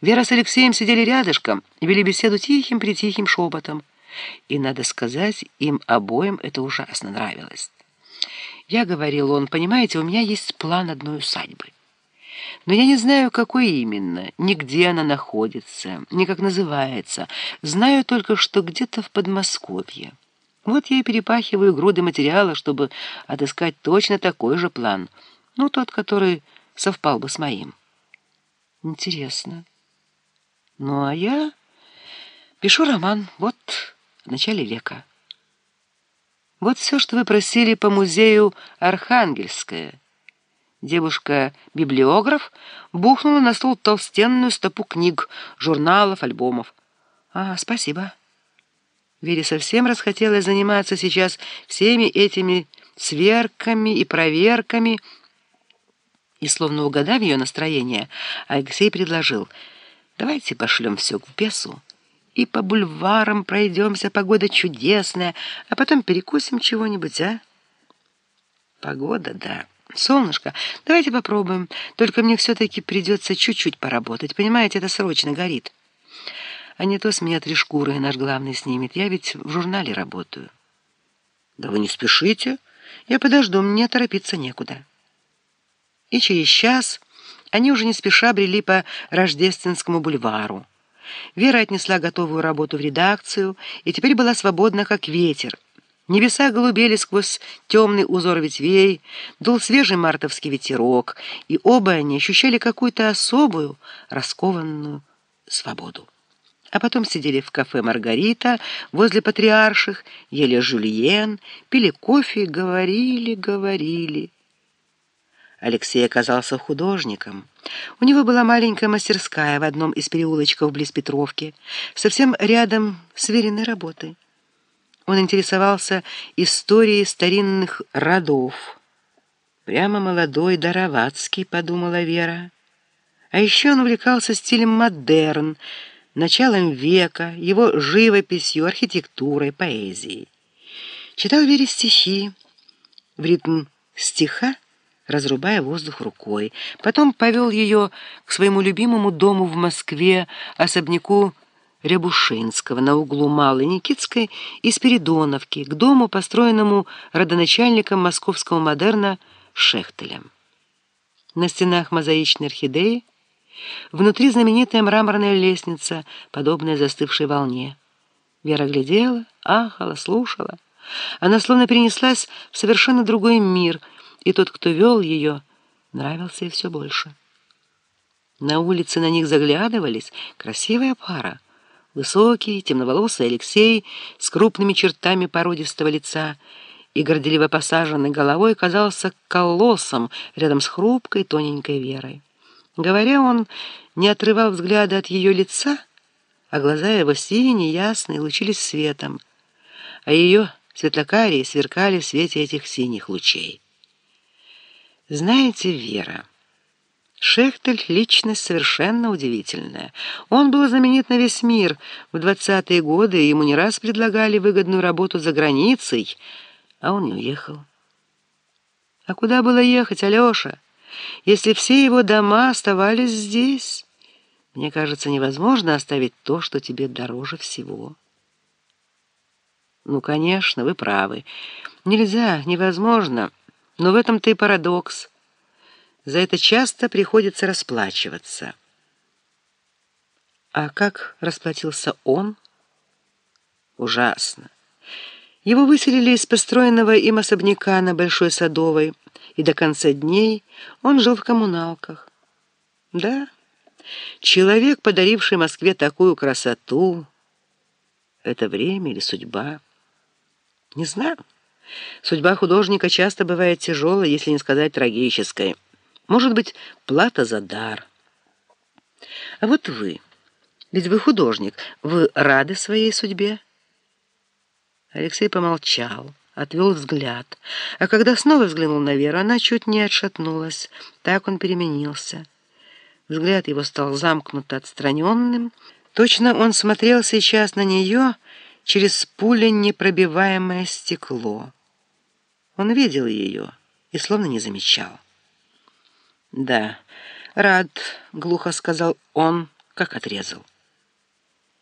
Вера с Алексеем сидели рядышком вели беседу тихим-притихим шепотом. И, надо сказать, им обоим это ужасно нравилось. Я говорил он, понимаете, у меня есть план одной усадьбы. Но я не знаю, какой именно, ни где она находится, ни как называется. Знаю только, что где-то в Подмосковье. Вот я и перепахиваю груды материала, чтобы отыскать точно такой же план. Ну, тот, который совпал бы с моим. Интересно. Ну, а я пишу роман, вот, в начале века. Вот все, что вы просили по музею Архангельское. Девушка-библиограф бухнула на стол толстенную стопу книг, журналов, альбомов. А, спасибо. Вере совсем расхотелось заниматься сейчас всеми этими сверками и проверками, и, словно угадав ее настроение, Алексей предложил, «Давайте пошлем все к бесу и по бульварам пройдемся, погода чудесная, а потом перекусим чего-нибудь, а?» «Погода, да. Солнышко, давайте попробуем. Только мне все-таки придется чуть-чуть поработать. Понимаете, это срочно горит. А не то с меня три шкуры наш главный снимет. Я ведь в журнале работаю». «Да вы не спешите. Я подожду, мне торопиться некуда» и через час они уже не спеша брели по Рождественскому бульвару. Вера отнесла готовую работу в редакцию и теперь была свободна, как ветер. Небеса голубели сквозь темный узор ветвей, дул свежий мартовский ветерок, и оба они ощущали какую-то особую, раскованную свободу. А потом сидели в кафе «Маргарита» возле патриарших, ели жульен, пили кофе, говорили, говорили. Алексей оказался художником. У него была маленькая мастерская в одном из переулочков близ Петровки, совсем рядом с веренной работой. Он интересовался историей старинных родов. Прямо молодой Даровацкий, подумала Вера. А еще он увлекался стилем модерн, началом века, его живописью, архитектурой, поэзией. Читал Вере стихи. В ритм стиха разрубая воздух рукой. Потом повел ее к своему любимому дому в Москве, особняку Рябушинского на углу Малой Никитской и Спиридоновки, к дому, построенному родоначальником московского модерна Шехтелем. На стенах мозаичные орхидеи, внутри знаменитая мраморная лестница, подобная застывшей волне. Вера глядела, ахала, слушала. Она словно перенеслась в совершенно другой мир — и тот, кто вел ее, нравился ей все больше. На улице на них заглядывались красивая пара. Высокий, темноволосый Алексей с крупными чертами породистого лица и горделиво посаженной головой казался колоссом рядом с хрупкой тоненькой Верой. Говоря, он не отрывал взгляда от ее лица, а глаза его синие, ясные, лучились светом, а ее светлокарие сверкали в свете этих синих лучей. Знаете, Вера, Шехтель — личность совершенно удивительная. Он был знаменит на весь мир. В двадцатые годы ему не раз предлагали выгодную работу за границей, а он не уехал. А куда было ехать, Алеша, если все его дома оставались здесь? Мне кажется, невозможно оставить то, что тебе дороже всего. Ну, конечно, вы правы. Нельзя, невозможно. Но в этом-то и парадокс. За это часто приходится расплачиваться. А как расплатился он? Ужасно. Его выселили из построенного им особняка на Большой Садовой, и до конца дней он жил в коммуналках. Да, человек, подаривший Москве такую красоту, это время или судьба? Не знаю. Судьба художника часто бывает тяжелой, если не сказать трагической. Может быть, плата за дар. А вот вы, ведь вы художник, вы рады своей судьбе? Алексей помолчал, отвел взгляд, а когда снова взглянул на Веру, она чуть не отшатнулась. Так он переменился. Взгляд его стал замкнуто отстраненным. Точно он смотрел сейчас на нее через пуля непробиваемое стекло. Он видел ее и словно не замечал. «Да, рад», — глухо сказал он, как отрезал.